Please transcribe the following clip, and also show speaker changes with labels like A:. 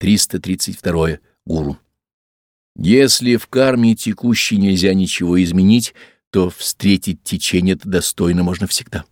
A: 332. Гуру. Если в карме текущей нельзя ничего изменить, то встретить течение это достойно можно всегда.